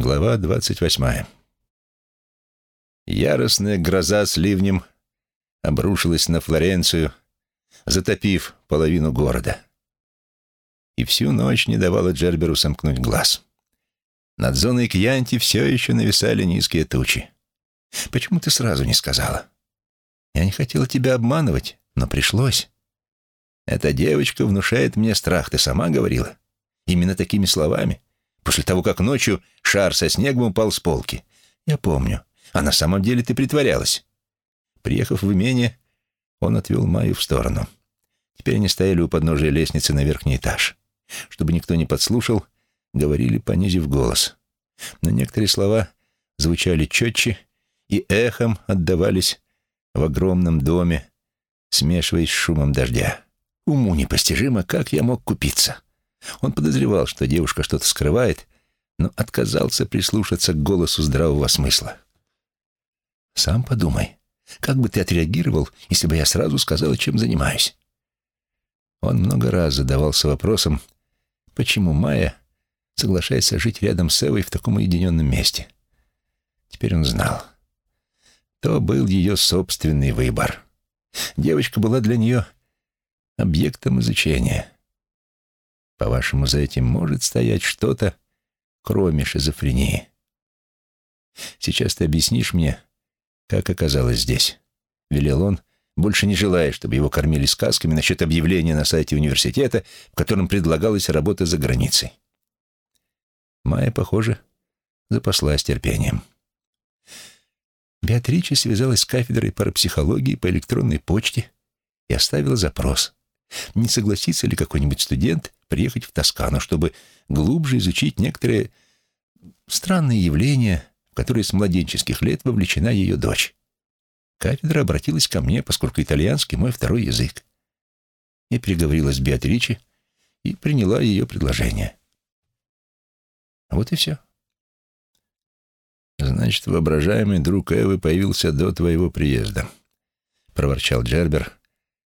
Глава двадцать восьмая. Яростная гроза с ливнем обрушилась на Флоренцию, затопив половину города. И всю ночь не давала Джерберу сомкнуть глаз. Над зоной Кьянти все еще нависали низкие тучи. «Почему ты сразу не сказала?» «Я не хотела тебя обманывать, но пришлось». «Эта девочка внушает мне страх, ты сама говорила?» «Именно такими словами?» После того, как ночью шар со снегом упал с полки. Я помню. А на самом деле ты притворялась. Приехав в имение, он отвел Майю в сторону. Теперь они стояли у подножия лестницы на верхний этаж. Чтобы никто не подслушал, говорили, понизив голос. Но некоторые слова звучали четче и эхом отдавались в огромном доме, смешиваясь с шумом дождя. Уму непостижимо, как я мог купиться. Он подозревал, что девушка что-то скрывает, но отказался прислушаться к голосу здравого смысла. «Сам подумай, как бы ты отреагировал, если бы я сразу сказала, чем занимаюсь?» Он много раз задавался вопросом, почему Майя соглашается жить рядом с Эвой в таком уединенном месте. Теперь он знал. То был ее собственный выбор. Девочка была для нее объектом изучения. По-вашему, за этим может стоять что-то, кроме шизофрении? Сейчас ты объяснишь мне, как оказалось здесь. Велел он, больше не желая, чтобы его кормили сказками насчет объявления на сайте университета, в котором предлагалась работа за границей. Майя, похоже, запаслась терпением. Беатрича связалась с кафедрой парапсихологии по электронной почте и оставила запрос. Не согласится ли какой-нибудь студент приехать в Тоскану, чтобы глубже изучить некоторые странные явления, в которые с младенческих лет вовлечена ее дочь. Кафедра обратилась ко мне, поскольку итальянский мой второй язык. Я переговорила с Беатричи и приняла ее предложение. Вот и все. «Значит, воображаемый друг Эвы появился до твоего приезда», — проворчал Джербер,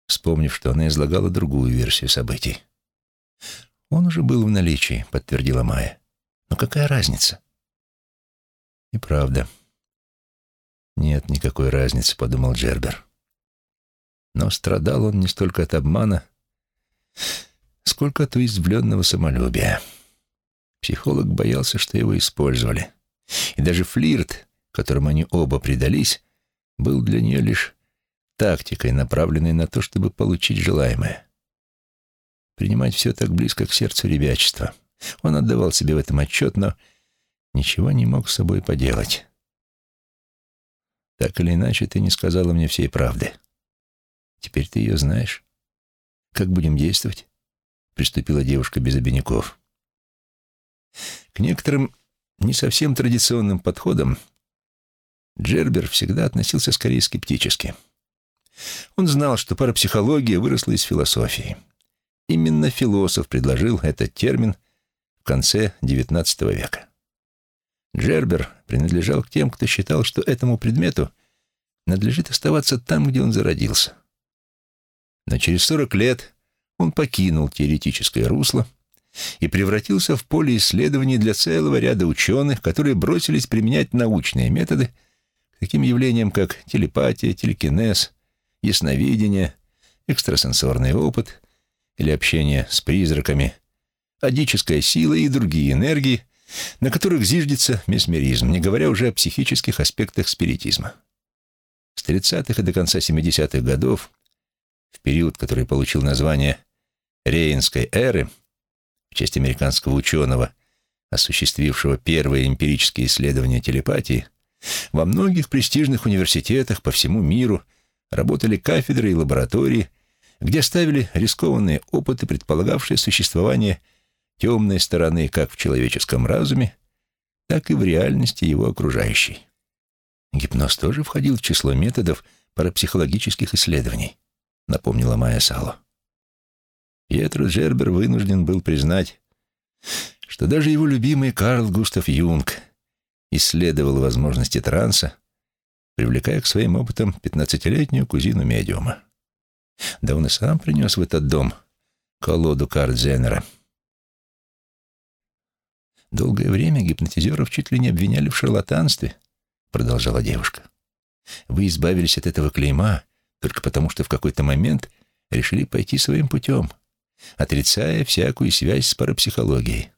вспомнив, что она излагала другую версию событий. «Он уже был в наличии», — подтвердила Майя. «Но какая разница?» «И правда. Нет никакой разницы», — подумал Джербер. Но страдал он не столько от обмана, сколько от уязвленного самолюбия. Психолог боялся, что его использовали. И даже флирт, которому они оба предались, был для нее лишь тактикой, направленной на то, чтобы получить желаемое принимать все так близко к сердцу ребячества. Он отдавал себе в этом отчет, но ничего не мог с собой поделать. Так или иначе, ты не сказала мне всей правды. Теперь ты ее знаешь. Как будем действовать? Приступила девушка без обиняков. К некоторым не совсем традиционным подходам Джербер всегда относился скорее скептически. Он знал, что парапсихология выросла из философии. Именно философ предложил этот термин в конце XIX века. Джербер принадлежал к тем, кто считал, что этому предмету надлежит оставаться там, где он зародился. Но через 40 лет он покинул теоретическое русло и превратился в поле исследований для целого ряда ученых, которые бросились применять научные методы к таким явлениям, как телепатия, телекинез, ясновидение, экстрасенсорный опыт или общение с призраками, адическая сила и другие энергии, на которых зиждется месмеризм, не говоря уже о психических аспектах спиритизма. С 30-х и до конца 70-х годов, в период, который получил название Рейнской эры, в честь американского ученого, осуществившего первые эмпирические исследования телепатии, во многих престижных университетах по всему миру работали кафедры и лаборатории, где ставили рискованные опыты, предполагавшие существование темной стороны как в человеческом разуме, так и в реальности его окружающей. Гипноз тоже входил в число методов парапсихологических исследований, напомнила Майя Сало. Пьетро Джербер вынужден был признать, что даже его любимый Карл Густав Юнг исследовал возможности транса, привлекая к своим опытам пятнадцатилетнюю кузину медиума. Да он и сам принес в этот дом колоду карт Зеннера. Долгое время гипнотизеров чуть ли не обвиняли в шарлатанстве, продолжала девушка. Вы избавились от этого клейма только потому, что в какой-то момент решили пойти своим путем, отрицая всякую связь с парапсихологией.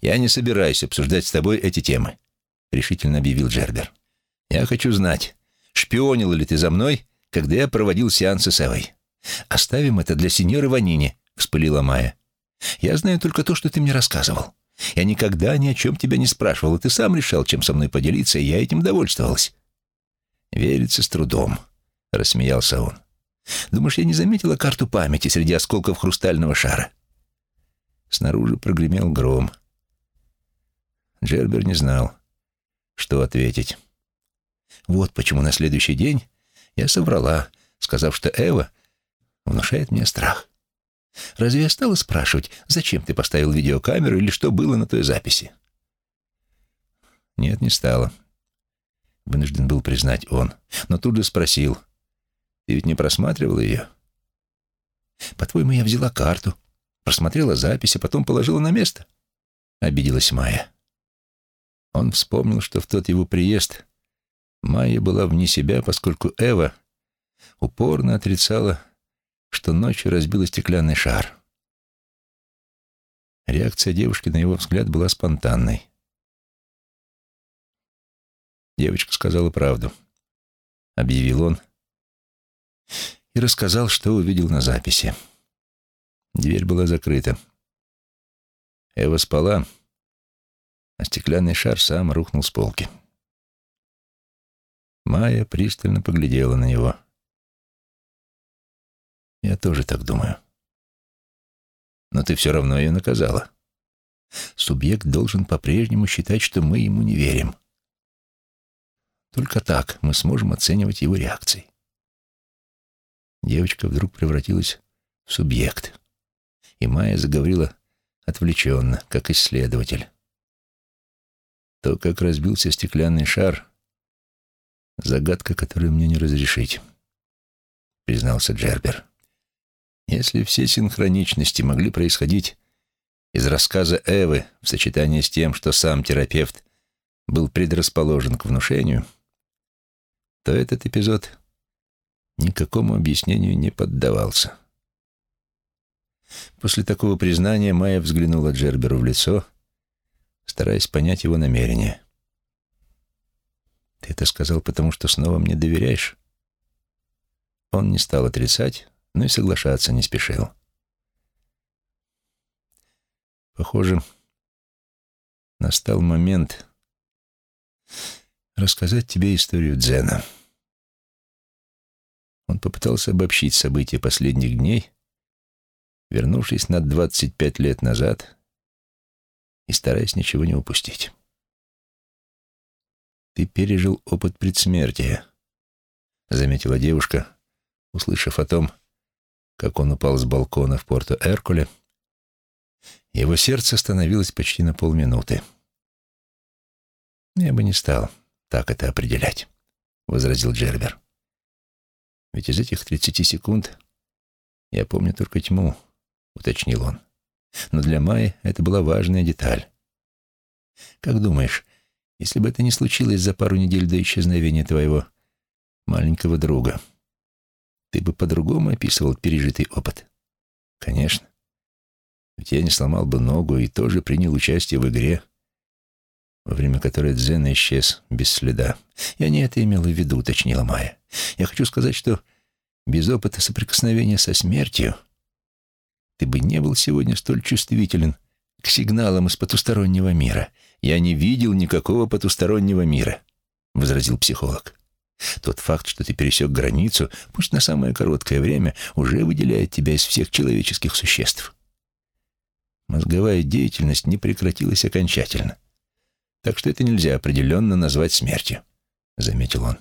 «Я не собираюсь обсуждать с тобой эти темы», — решительно объявил Джербер. «Я хочу знать, шпионил ли ты за мной, когда я проводил сеансы с Эвой?» «Оставим это для сеньоры Ванини», — вспылила Майя. «Я знаю только то, что ты мне рассказывал. Я никогда ни о чем тебя не спрашивал, и ты сам решал, чем со мной поделиться, и я этим довольствовалась». «Верится с трудом», — рассмеялся он. «Думаешь, я не заметила карту памяти среди осколков хрустального шара?» Снаружи прогремел гром. Джербер не знал, что ответить. Вот почему на следующий день я соврала, сказав, что Эва внушает мне страх. Разве я стала спрашивать, зачем ты поставил видеокамеру или что было на той записи? Нет, не стала. Вынужден был признать он, но тут же спросил. Ты ведь не просматривал ее? По-твоему, я взяла карту, просмотрела запись, а потом положила на место? Обиделась Майя. Он вспомнил, что в тот его приезд Майя была вне себя, поскольку Эва упорно отрицала, что ночью разбила стеклянный шар. Реакция девушки на его взгляд была спонтанной. Девочка сказала правду, объявил он и рассказал, что увидел на записи. Дверь была закрыта. Эва спала, а стеклянный шар сам рухнул с полки. Майя пристально поглядела на него. «Я тоже так думаю. Но ты все равно ее наказала. Субъект должен по-прежнему считать, что мы ему не верим. Только так мы сможем оценивать его реакции». Девочка вдруг превратилась в субъект, и Майя заговорила отвлеченно, как исследователь. То, как разбился стеклянный шар, Загадка, которую мне не разрешить, признался Джербер. Если все синхроничности могли происходить из рассказа Эвы в сочетании с тем, что сам терапевт был предрасположен к внушению, то этот эпизод никакому объяснению не поддавался. После такого признания Майя взглянула Джерберу в лицо, стараясь понять его намерение. Ты это сказал, потому что снова мне доверяешь? Он не стал отрицать, но и соглашаться не спешил. Похоже, настал момент рассказать тебе историю Дзена. Он попытался обобщить события последних дней, вернувшись на 25 лет назад и стараясь ничего не упустить. «Ты пережил опыт предсмертия», — заметила девушка, услышав о том, как он упал с балкона в порту Эркуле. Его сердце остановилось почти на полминуты. «Я бы не стал так это определять», — возразил Джербер. «Ведь из этих тридцати секунд я помню только тьму», — уточнил он. «Но для Майи это была важная деталь. Как думаешь, если бы это не случилось за пару недель до исчезновения твоего маленького друга, ты бы по-другому описывал пережитый опыт? Конечно. Ведь я не сломал бы ногу и тоже принял участие в игре, во время которой Дзен исчез без следа. Я не это имел в виду, уточнила Майя. Я хочу сказать, что без опыта соприкосновения со смертью ты бы не был сегодня столь чувствителен к сигналам из потустороннего мира. Я не видел никакого потустороннего мира, — возразил психолог. Тот факт, что ты пересек границу, пусть на самое короткое время, уже выделяет тебя из всех человеческих существ. Мозговая деятельность не прекратилась окончательно. Так что это нельзя определенно назвать смертью, — заметил он.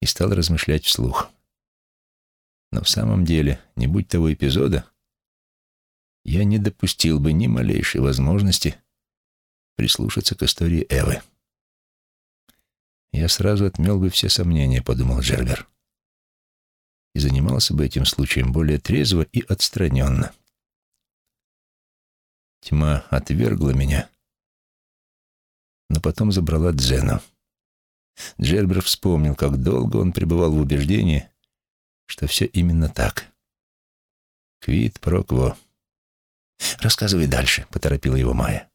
И стал размышлять вслух. Но в самом деле, не будь того эпизода, я не допустил бы ни малейшей возможности прислушаться к истории Эвы. Я сразу отмел бы все сомнения, подумал Джербер, и занимался бы этим случаем более трезво и отстраненно. Тьма отвергла меня но потом забрала Дзену. Джербер вспомнил, как долго он пребывал в убеждении, что все именно так. Квит прокво. «Рассказывай дальше», — поторопила его Майя.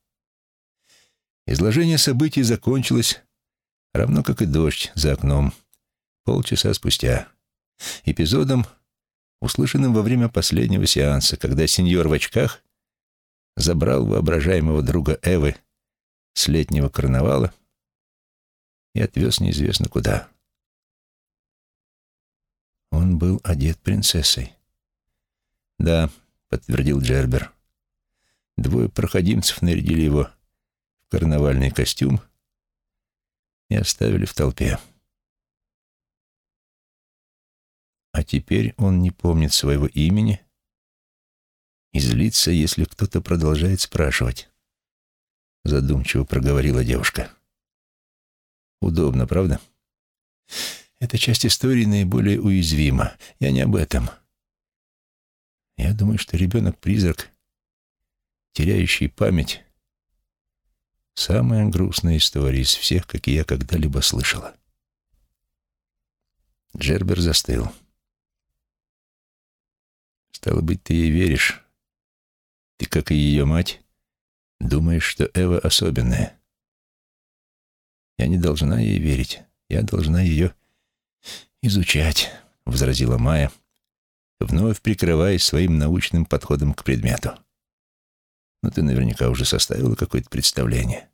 Изложение событий закончилось, равно как и дождь за окном, полчаса спустя. Эпизодом, услышанным во время последнего сеанса, когда сеньор в очках забрал воображаемого друга Эвы с летнего карнавала и отвез неизвестно куда. Он был одет принцессой. «Да», — подтвердил Джербер. Двое проходимцев нарядили его в карнавальный костюм и оставили в толпе. А теперь он не помнит своего имени и злится, если кто-то продолжает спрашивать. Задумчиво проговорила девушка. Удобно, правда? Эта часть истории наиболее уязвима. Я не об этом. Я думаю, что ребенок-призрак, теряющий память, самая грустная история из всех, какие я когда-либо слышала. Джербер застыл. Стало быть, ты ей веришь. Ты, как и ее мать, думаешь, что Эва особенная. Я не должна ей верить. Я должна ее изучать, — возразила Майя, вновь прикрываясь своим научным подходом к предмету. Ты наверняка уже составила какое-то представление.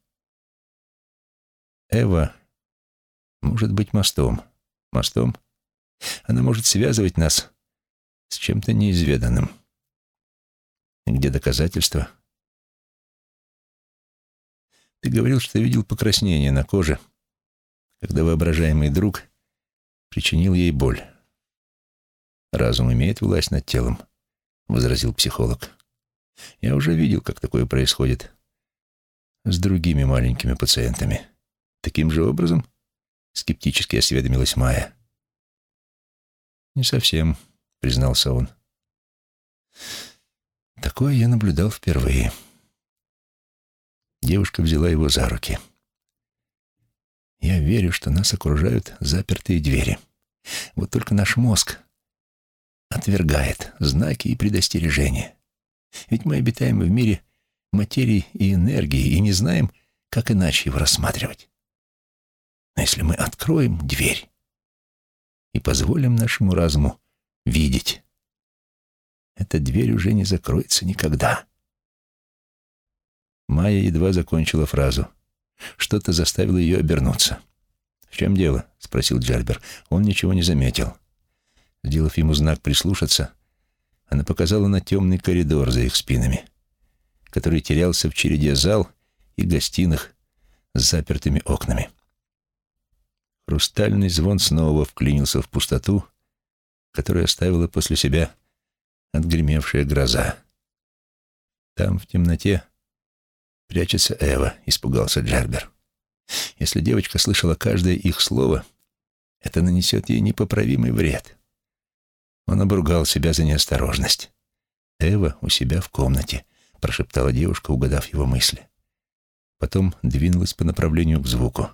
Эва может быть мостом. Мостом? Она может связывать нас с чем-то неизведанным. Где доказательства? Ты говорил, что видел покраснение на коже, когда воображаемый друг причинил ей боль. «Разум имеет власть над телом», — возразил психолог. «Я уже видел, как такое происходит с другими маленькими пациентами. Таким же образом?» — скептически осведомилась Майя. «Не совсем», — признался он. «Такое я наблюдал впервые». Девушка взяла его за руки. «Я верю, что нас окружают запертые двери. Вот только наш мозг отвергает знаки и предостережения. Ведь мы обитаем в мире материи и энергии и не знаем, как иначе его рассматривать. Но если мы откроем дверь и позволим нашему разуму видеть, эта дверь уже не закроется никогда. Майя едва закончила фразу. Что-то заставило ее обернуться. «В чем дело?» — спросил Джербер. Он ничего не заметил. Сделав ему знак прислушаться, она показала на темный коридор за их спинами, который терялся в череде зал и гостиных с запертыми окнами. Хрустальный звон снова вклинился в пустоту, которую оставила после себя отгремевшая гроза. Там, в темноте, «Прячется Эва», — испугался Джербер. «Если девочка слышала каждое их слово, это нанесет ей непоправимый вред». Он обругал себя за неосторожность. «Эва у себя в комнате», — прошептала девушка, угадав его мысли. Потом двинулась по направлению к звуку.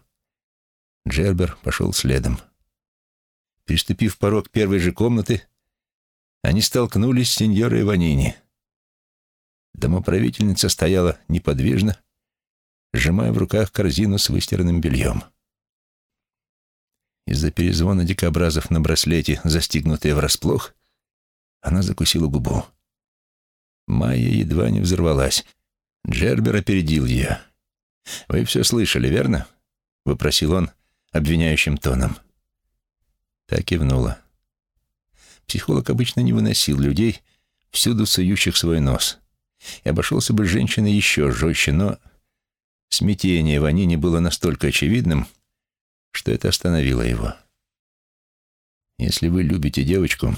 Джербер пошел следом. Переступив порог первой же комнаты, они столкнулись с сеньорой Ванини. Домоправительница стояла неподвижно, сжимая в руках корзину с выстиранным бельем. Из-за перезвона дикобразов на браслете, застигнутая врасплох, она закусила губу. Майя едва не взорвалась. Джербер опередил ее. «Вы все слышали, верно?» — выпросил он обвиняющим тоном. Так кивнула. Психолог обычно не выносил людей, всюду сующих свой нос и обошелся бы женщиной еще жестче, но смятение Ванини было настолько очевидным, что это остановило его. «Если вы любите девочку,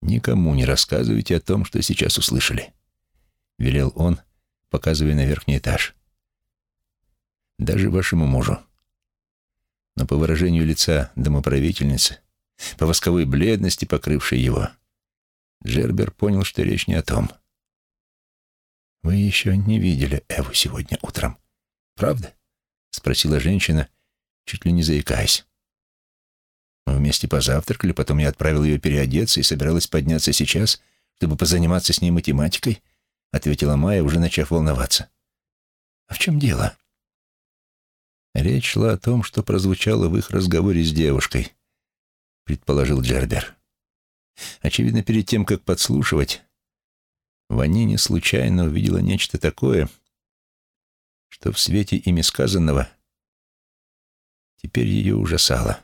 никому не рассказывайте о том, что сейчас услышали», — велел он, показывая на верхний этаж. «Даже вашему мужу». Но по выражению лица домоправительницы, по восковой бледности, покрывшей его, Джербер понял, что речь не о том — «Вы еще не видели Эву сегодня утром, правда?» — спросила женщина, чуть ли не заикаясь. Мы вместе позавтракали, потом я отправил ее переодеться и собиралась подняться сейчас, чтобы позаниматься с ней математикой, ответила Майя, уже начав волноваться. А в чем дело? Речь шла о том, что прозвучало в их разговоре с девушкой, предположил Джербер. Очевидно, перед тем, как подслушивать, Ванине случайно увидела нечто такое, что в свете ими сказанного теперь ее ужасало.